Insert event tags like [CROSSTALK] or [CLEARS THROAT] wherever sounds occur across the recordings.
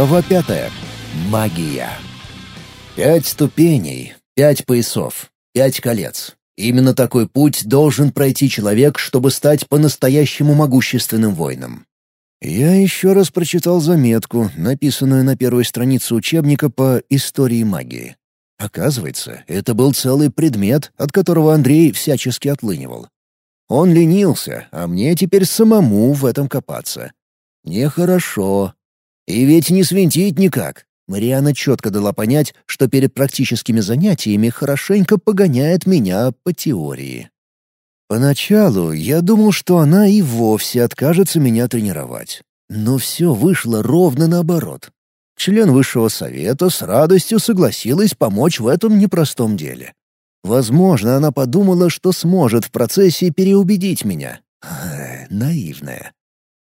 Глава пятая. Магия. Пять ступеней, пять поясов, пять колец. Именно такой путь должен пройти человек, чтобы стать по-настоящему могущественным воином. Я еще раз прочитал заметку, написанную на первой странице учебника по истории магии. Оказывается, это был целый предмет, от которого Андрей всячески отлынивал. Он ленился, а мне теперь самому в этом копаться. Нехорошо. И ведь не свинтить никак. Мариана четко дала понять, что перед практическими занятиями хорошенько погоняет меня по теории. Поначалу я думал, что она и вовсе откажется меня тренировать. Но все вышло ровно наоборот. Член высшего совета с радостью согласилась помочь в этом непростом деле. Возможно, она подумала, что сможет в процессе переубедить меня. Наивная.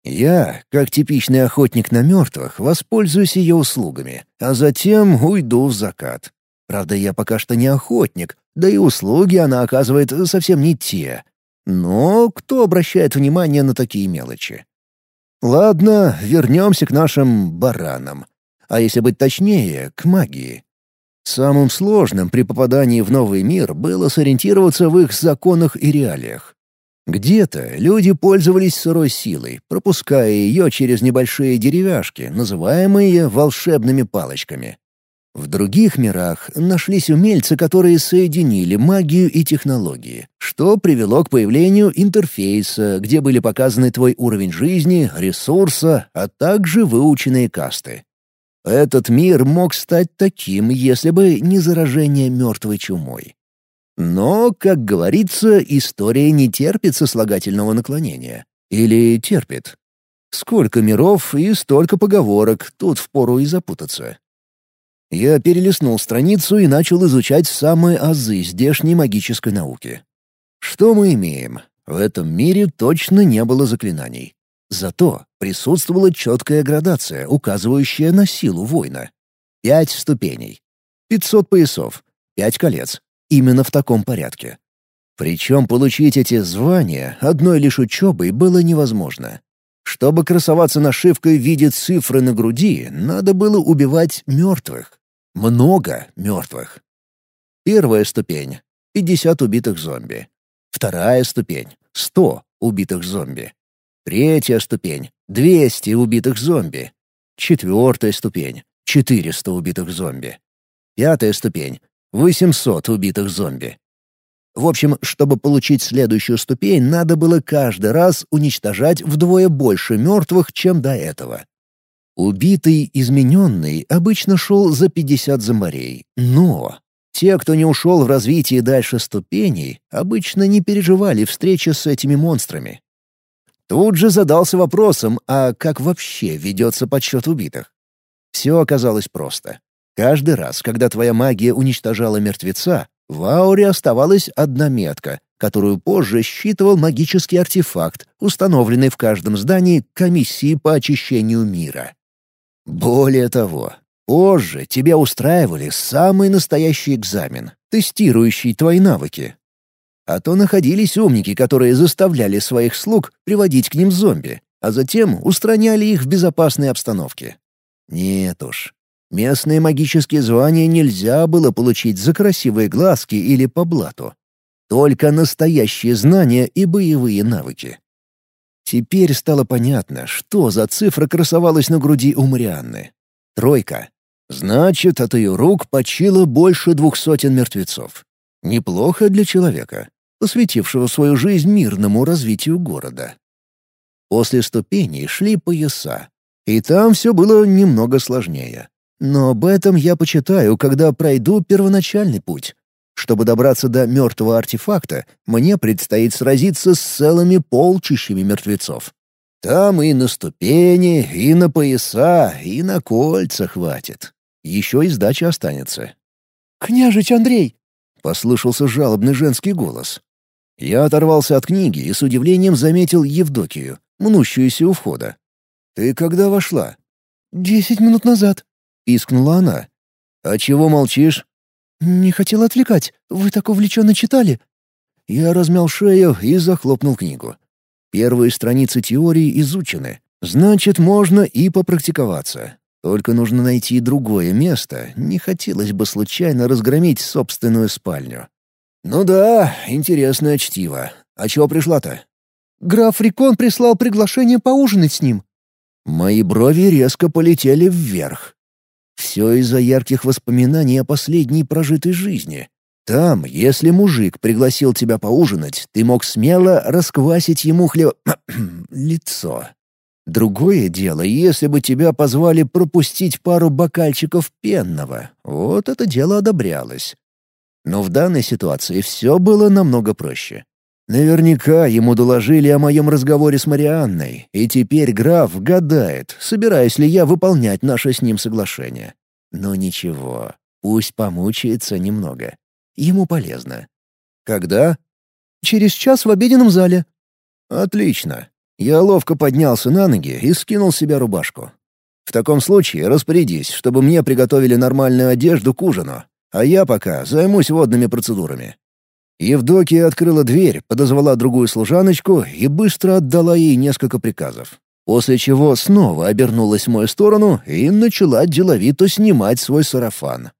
Я, как типичный охотник на мертвых, воспользуюсь ее услугами, а затем уйду в закат. Правда, я пока что не охотник, да и услуги она оказывает совсем не те. Но кто обращает внимание на такие мелочи? Ладно, вернемся к нашим баранам. А если быть точнее, к магии. Самым сложным при попадании в новый мир было сориентироваться в их законах и реалиях. Где-то люди пользовались сырой силой, пропуская ее через небольшие деревяшки, называемые волшебными палочками. В других мирах нашлись умельцы, которые соединили магию и технологии, что привело к появлению интерфейса, где были показаны твой уровень жизни, ресурса, а также выученные касты. Этот мир мог стать таким, если бы не заражение мертвой чумой. Но, как говорится, история не терпит сослагательного наклонения. Или терпит. Сколько миров и столько поговорок, тут впору и запутаться. Я перелистнул страницу и начал изучать самые азы здешней магической науки. Что мы имеем? В этом мире точно не было заклинаний. Зато присутствовала четкая градация, указывающая на силу воина. Пять ступеней. Пятьсот поясов. Пять колец. Именно в таком порядке. Причем получить эти звания одной лишь учебой было невозможно. Чтобы красоваться нашивкой в виде цифры на груди, надо было убивать мертвых. Много мертвых. Первая ступень — 50 убитых зомби. Вторая ступень — 100 убитых зомби. Третья ступень — 200 убитых зомби. Четвертая ступень — 400 убитых зомби. Пятая ступень 800 убитых зомби. В общем, чтобы получить следующую ступень, надо было каждый раз уничтожать вдвое больше мертвых, чем до этого. Убитый, измененный, обычно шел за 50 зомбарей, но те, кто не ушел в развитие дальше ступеней, обычно не переживали встречи с этими монстрами. Тут же задался вопросом, а как вообще ведется подсчет убитых? Все оказалось просто. Каждый раз, когда твоя магия уничтожала мертвеца, в ауре оставалась одна метка, которую позже считывал магический артефакт, установленный в каждом здании комиссии по очищению мира. Более того, позже тебя устраивали самый настоящий экзамен, тестирующий твои навыки. А то находились умники, которые заставляли своих слуг приводить к ним зомби, а затем устраняли их в безопасной обстановке. Нет уж, Местные магические звания нельзя было получить за красивые глазки или по блату. Только настоящие знания и боевые навыки. Теперь стало понятно, что за цифра красовалась на груди у Марианны. Тройка. Значит, от ее рук почило больше двух сотен мертвецов. Неплохо для человека, посвятившего свою жизнь мирному развитию города. После ступеней шли пояса, и там все было немного сложнее. Но об этом я почитаю, когда пройду первоначальный путь. Чтобы добраться до мертвого артефакта, мне предстоит сразиться с целыми полчищами мертвецов. Там и на ступени, и на пояса, и на кольца хватит. Еще и сдача останется. «Княжич Андрей!» — послышался жалобный женский голос. Я оторвался от книги и с удивлением заметил Евдокию, мнущуюся у входа. «Ты когда вошла?» «Десять минут назад», пискнула она. «А чего молчишь?» «Не хотел отвлекать. Вы так увлеченно читали». Я размял шею и захлопнул книгу. Первые страницы теории изучены. Значит, можно и попрактиковаться. Только нужно найти другое место, не хотелось бы случайно разгромить собственную спальню. «Ну да, интересное чтиво. А чего пришла-то?» «Граф Рикон прислал приглашение поужинать с ним». Мои брови резко полетели вверх. Все из-за ярких воспоминаний о последней прожитой жизни. Там, если мужик пригласил тебя поужинать, ты мог смело расквасить ему хлеб... [CLEARS THROAT] лицо. Другое дело, если бы тебя позвали пропустить пару бокальчиков пенного. Вот это дело одобрялось. Но в данной ситуации все было намного проще. Наверняка ему доложили о моем разговоре с Марианной, и теперь граф гадает, собираюсь ли я выполнять наше с ним соглашение. Но ничего, пусть помучается немного. Ему полезно. Когда? Через час в обеденном зале. Отлично. Я ловко поднялся на ноги и скинул себе рубашку. В таком случае распорядись, чтобы мне приготовили нормальную одежду к ужину, а я пока займусь водными процедурами. Евдокия открыла дверь, подозвала другую служаночку и быстро отдала ей несколько приказов. После чего снова обернулась в мою сторону и начала деловито снимать свой сарафан.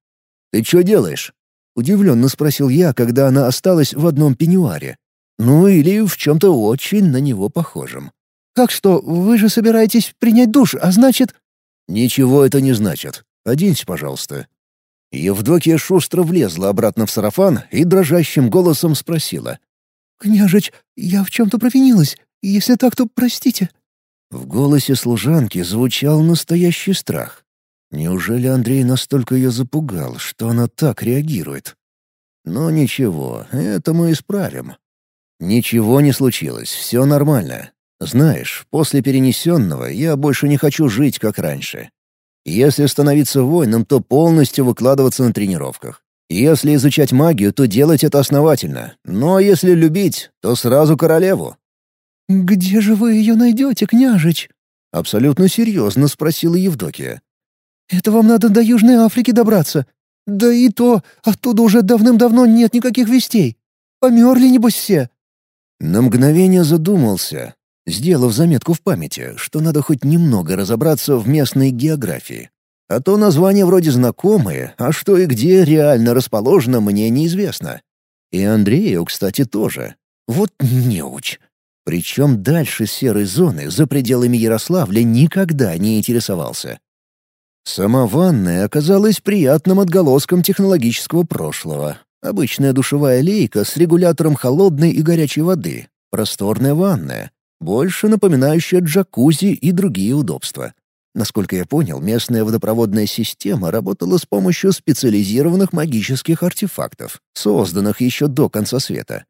«Ты что делаешь?» Удивленно спросил я, когда она осталась в одном пеньюаре. Ну или в чем-то очень на него похожем. «Как что, вы же собираетесь принять душ, а значит...» «Ничего это не значит. Оденься, пожалуйста». Евдокия шустро влезла обратно в сарафан и дрожащим голосом спросила. «Княжич, я в чем-то провинилась. Если так, то простите». В голосе служанки звучал настоящий страх. Неужели Андрей настолько ее запугал, что она так реагирует? Но ничего, это мы исправим. Ничего не случилось, все нормально. Знаешь, после перенесенного я больше не хочу жить, как раньше. Если становиться воином, то полностью выкладываться на тренировках. Если изучать магию, то делать это основательно. Но если любить, то сразу королеву. «Где же вы ее найдете, княжич?» — абсолютно серьезно спросила Евдокия. Это вам надо до Южной Африки добраться. Да и то, оттуда уже давным-давно нет никаких вестей. Померли, небось, все». На мгновение задумался, сделав заметку в памяти, что надо хоть немного разобраться в местной географии. А то названия вроде знакомые, а что и где реально расположено, мне неизвестно. И Андрею, кстати, тоже. Вот неуч. Причем дальше серой зоны, за пределами Ярославля, никогда не интересовался. Сама ванная оказалась приятным отголоском технологического прошлого. Обычная душевая лейка с регулятором холодной и горячей воды, просторная ванная, больше напоминающая джакузи и другие удобства. Насколько я понял, местная водопроводная система работала с помощью специализированных магических артефактов, созданных еще до конца света.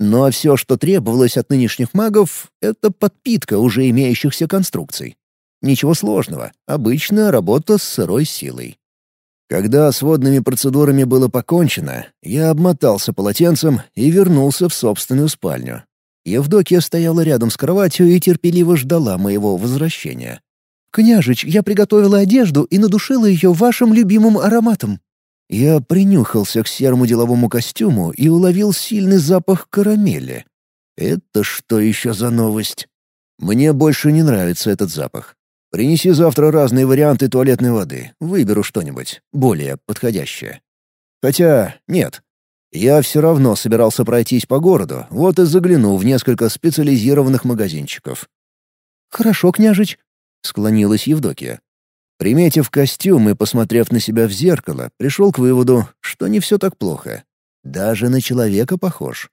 А все, что требовалось от нынешних магов, — это подпитка уже имеющихся конструкций. Ничего сложного, обычная работа с сырой силой. Когда с водными процедурами было покончено, я обмотался полотенцем и вернулся в собственную спальню. Евдокия стояла рядом с кроватью и терпеливо ждала моего возвращения. «Княжич, я приготовила одежду и надушила ее вашим любимым ароматом». Я принюхался к серому деловому костюму и уловил сильный запах карамели. Это что еще за новость? Мне больше не нравится этот запах. Принеси завтра разные варианты туалетной воды. Выберу что-нибудь более подходящее. Хотя нет. Я все равно собирался пройтись по городу, вот и загляну в несколько специализированных магазинчиков. «Хорошо, княжич», — склонилась Евдокия. Приметив костюм и посмотрев на себя в зеркало, пришел к выводу, что не все так плохо. Даже на человека похож.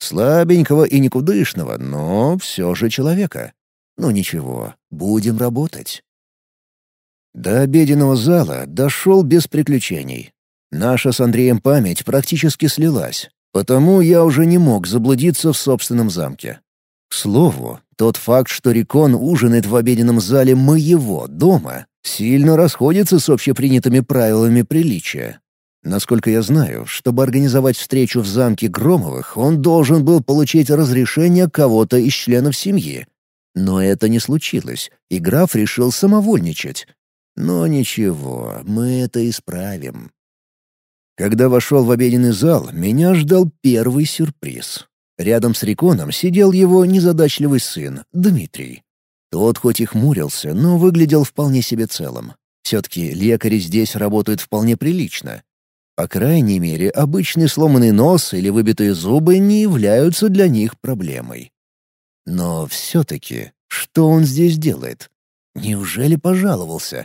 Слабенького и никудышного, но все же человека. Ну ничего, будем работать. До обеденного зала дошел без приключений. Наша с Андреем память практически слилась, потому я уже не мог заблудиться в собственном замке. К слову, тот факт, что Рикон ужинает в обеденном зале моего дома, сильно расходится с общепринятыми правилами приличия. Насколько я знаю, чтобы организовать встречу в замке Громовых, он должен был получить разрешение кого-то из членов семьи, но это не случилось, и граф решил самовольничать. Но ничего, мы это исправим. Когда вошел в обеденный зал, меня ждал первый сюрприз. Рядом с Риконом сидел его незадачливый сын, Дмитрий. Тот хоть и хмурился, но выглядел вполне себе целым. Все-таки лекари здесь работают вполне прилично. По крайней мере, обычный сломанный нос или выбитые зубы не являются для них проблемой. Но все-таки, что он здесь делает? Неужели пожаловался?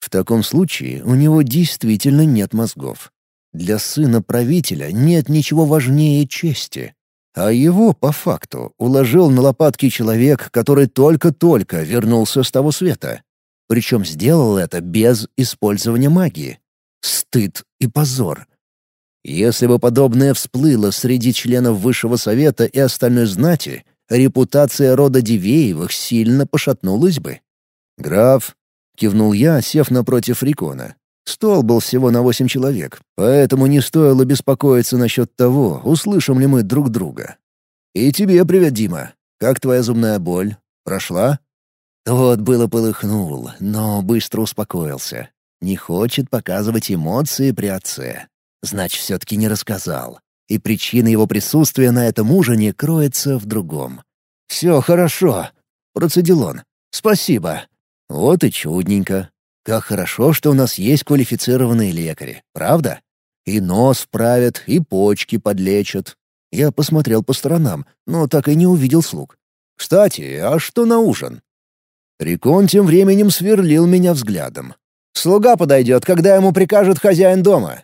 В таком случае у него действительно нет мозгов. Для сына правителя нет ничего важнее чести. А его, по факту, уложил на лопатки человек, который только-только вернулся с того света. Причем сделал это без использования магии. Стыд и позор. Если бы подобное всплыло среди членов Высшего Совета и остальной знати, репутация рода Дивеевых сильно пошатнулась бы. «Граф», — кивнул я, сев напротив Рикона, Стол был всего на восемь человек, поэтому не стоило беспокоиться насчет того, услышим ли мы друг друга. «И тебе привет, Дима. Как твоя зубная боль? Прошла?» Тот было полыхнул, но быстро успокоился. Не хочет показывать эмоции при отце. Значит, все-таки не рассказал. И причина его присутствия на этом ужине кроется в другом. «Все хорошо», — процедил он. «Спасибо». Вот и чудненько. Как хорошо, что у нас есть квалифицированные лекари, правда? И нос вправят, и почки подлечат. Я посмотрел по сторонам, но так и не увидел слуг. Кстати, а что на ужин? Рикон тем временем сверлил меня взглядом. «Слуга подойдет, когда ему прикажет хозяин дома».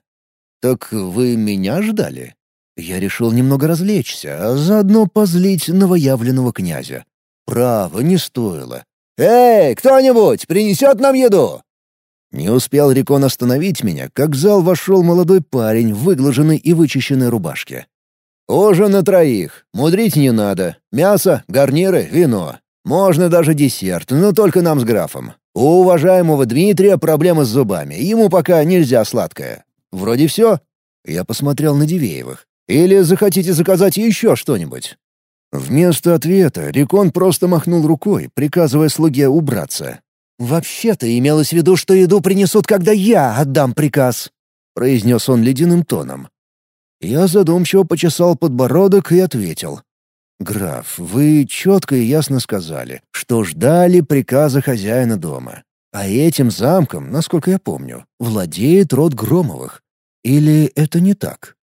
«Так вы меня ждали?» Я решил немного развлечься, а заодно позлить новоявленного князя. Право, не стоило. «Эй, кто-нибудь, принесет нам еду!» Не успел Рикон остановить меня, как в зал вошел молодой парень в выглаженной и вычищенной рубашке. «Ужин на троих. Мудрить не надо. Мясо, гарниры, вино. Можно даже десерт, но только нам с графом. У уважаемого Дмитрия проблемы с зубами. Ему пока нельзя сладкое. Вроде все». Я посмотрел на Дивеевых. «Или захотите заказать еще что-нибудь?» Вместо ответа Рикон просто махнул рукой, приказывая слуге убраться. «Вообще-то имелось в виду, что еду принесут, когда я отдам приказ», — произнес он ледяным тоном. Я задумчиво почесал подбородок и ответил. «Граф, вы четко и ясно сказали, что ждали приказа хозяина дома. А этим замком, насколько я помню, владеет род Громовых. Или это не так?»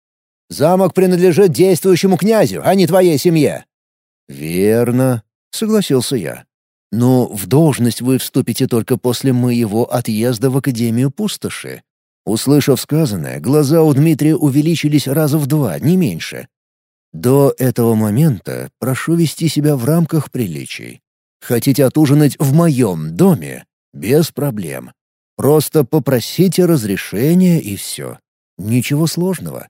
«Замок принадлежит действующему князю, а не твоей семье». «Верно», — согласился я. Но в должность вы вступите только после моего отъезда в Академию Пустоши. Услышав сказанное, глаза у Дмитрия увеличились раза в два, не меньше. До этого момента прошу вести себя в рамках приличий. Хотите отужинать в моем доме? Без проблем. Просто попросите разрешения и все. Ничего сложного.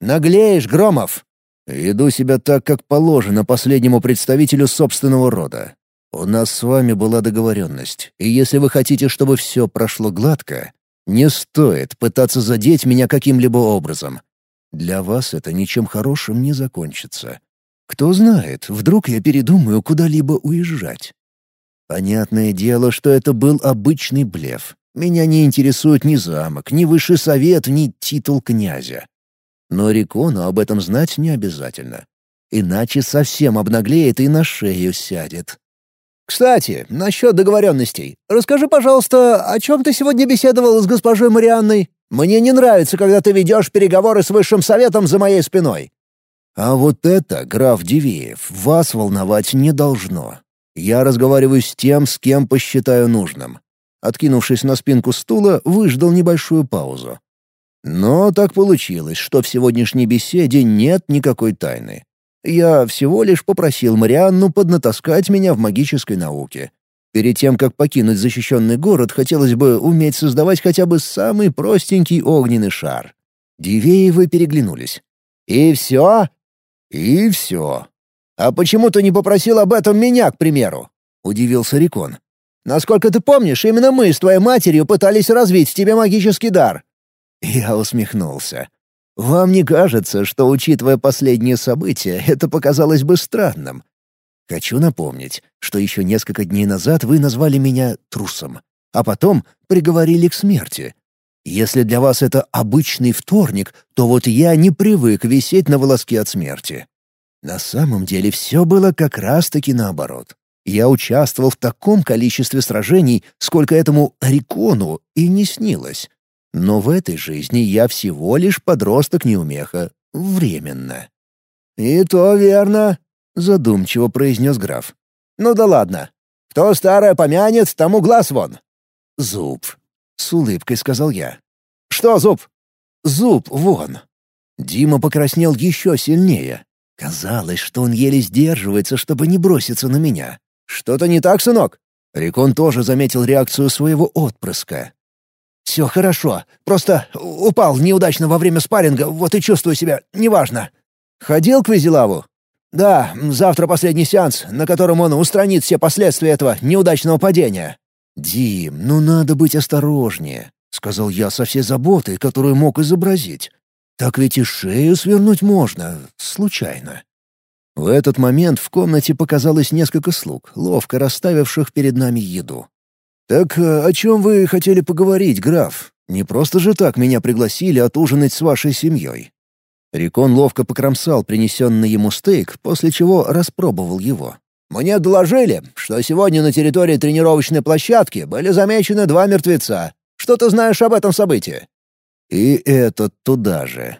Наглеешь, Громов! Веду себя так, как положено последнему представителю собственного рода. У нас с вами была договоренность, и если вы хотите, чтобы все прошло гладко, не стоит пытаться задеть меня каким-либо образом. Для вас это ничем хорошим не закончится. Кто знает, вдруг я передумаю куда-либо уезжать. Понятное дело, что это был обычный блеф. Меня не интересует ни замок, ни высший совет, ни титул князя. Но Рикону об этом знать не обязательно. Иначе совсем обнаглеет и на шею сядет. «Кстати, насчет договоренностей. Расскажи, пожалуйста, о чем ты сегодня беседовал с госпожой Марианной? Мне не нравится, когда ты ведешь переговоры с высшим советом за моей спиной». «А вот это, граф Дивеев, вас волновать не должно. Я разговариваю с тем, с кем посчитаю нужным». Откинувшись на спинку стула, выждал небольшую паузу. Но так получилось, что в сегодняшней беседе нет никакой тайны. Я всего лишь попросил Марианну поднатаскать меня в магической науке. Перед тем, как покинуть защищенный город, хотелось бы уметь создавать хотя бы самый простенький огненный шар. Дивеевы переглянулись. «И все?» «И все». «А почему ты не попросил об этом меня, к примеру?» — удивился Рикон. «Насколько ты помнишь, именно мы с твоей матерью пытались развить в тебе магический дар». Я усмехнулся. Вам не кажется, что, учитывая последние события, это показалось бы странным? Хочу напомнить, что еще несколько дней назад вы назвали меня трусом, а потом приговорили к смерти. Если для вас это обычный вторник, то вот я не привык висеть на волоске от смерти. На самом деле все было как раз-таки наоборот. Я участвовал в таком количестве сражений, сколько этому Рикону и не снилось. Но в этой жизни я всего лишь подросток-неумеха. Временно. «И то верно», — задумчиво произнес граф. «Ну да ладно. Кто старое помянет, тому глаз вон». «Зуб», — с улыбкой сказал я. «Что зуб?» «Зуб вон». Дима покраснел еще сильнее. Казалось, что он еле сдерживается, чтобы не броситься на меня. «Что-то не так, сынок?» Рикон тоже заметил реакцию своего отпрыска. «Все хорошо. Просто упал неудачно во время спарринга, вот и чувствую себя неважно. Ходил к Визилаву?» «Да, завтра последний сеанс, на котором он устранит все последствия этого неудачного падения». «Дим, ну надо быть осторожнее», — сказал я со всей заботой, которую мог изобразить. «Так ведь и шею свернуть можно, случайно». В этот момент в комнате показалось несколько слуг, ловко расставивших перед нами еду. «Так э, о чем вы хотели поговорить, граф? Не просто же так меня пригласили отужинать с вашей семьей». Рикон ловко покромсал принесенный ему стейк, после чего распробовал его. «Мне доложили, что сегодня на территории тренировочной площадки были замечены два мертвеца. Что ты знаешь об этом событии?» «И этот туда же.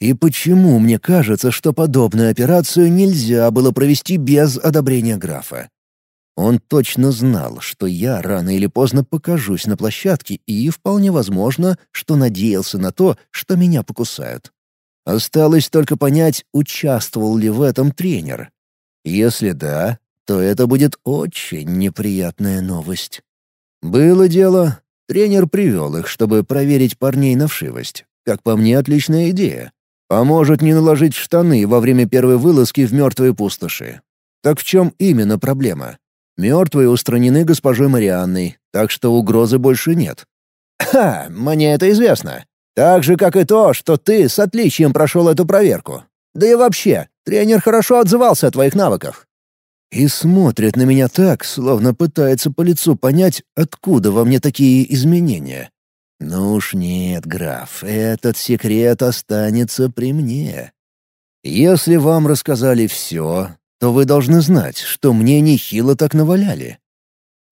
И почему мне кажется, что подобную операцию нельзя было провести без одобрения графа? Он точно знал, что я рано или поздно покажусь на площадке и, вполне возможно, что надеялся на то, что меня покусают. Осталось только понять, участвовал ли в этом тренер. Если да, то это будет очень неприятная новость. Было дело, тренер привел их, чтобы проверить парней на вшивость. Как по мне, отличная идея. Поможет не наложить штаны во время первой вылазки в мертвые пустоши. Так в чем именно проблема? Мертвые устранены госпожой Марианной, так что угрозы больше нет. «Ха, мне это известно. Так же, как и то, что ты с отличием прошел эту проверку. Да и вообще, тренер хорошо отзывался о твоих навыках». И смотрит на меня так, словно пытается по лицу понять, откуда во мне такие изменения. Ну уж нет, граф, этот секрет останется при мне. Если вам рассказали все, то вы должны знать, что мне нехило так наваляли.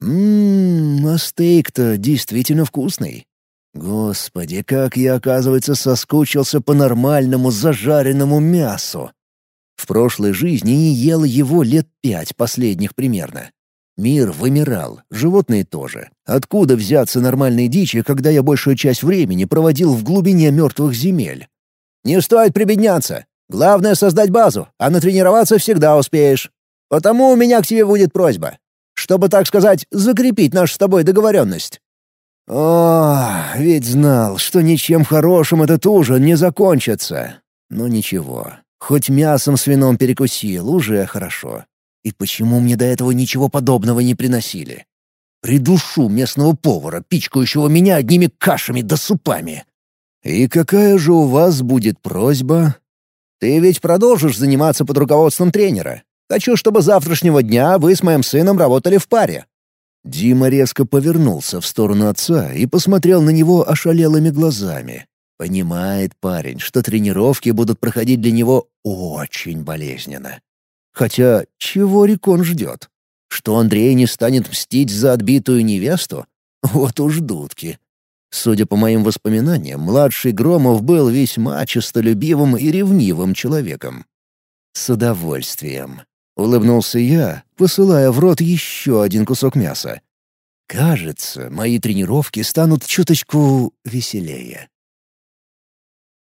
Ммм, а стейк-то действительно вкусный. Господи, как я, оказывается, соскучился по нормальному зажаренному мясу. В прошлой жизни не ел его лет пять последних примерно. Мир вымирал, животные тоже. Откуда взяться нормальной дичи, когда я большую часть времени проводил в глубине мертвых земель? Не стоит прибедняться. Главное — создать базу, а натренироваться всегда успеешь. Потому у меня к тебе будет просьба. Чтобы, так сказать, закрепить нашу с тобой договоренность. О, ведь знал, что ничем хорошим этот ужин не закончится. Но ничего, хоть мясом с вином перекусил, уже хорошо. И почему мне до этого ничего подобного не приносили? Придушу местного повара, пичкающего меня одними кашами да супами. И какая же у вас будет просьба? Ты ведь продолжишь заниматься под руководством тренера. Хочу, чтобы завтрашнего дня вы с моим сыном работали в паре. Дима резко повернулся в сторону отца и посмотрел на него ошалелыми глазами. Понимает парень, что тренировки будут проходить для него очень болезненно. Хотя чего Рикон ждет? Что Андрей не станет мстить за отбитую невесту? Вот уж дудки. Судя по моим воспоминаниям, младший Громов был весьма честолюбивым и ревнивым человеком. С удовольствием. — улыбнулся я, посылая в рот еще один кусок мяса. «Кажется, мои тренировки станут чуточку веселее».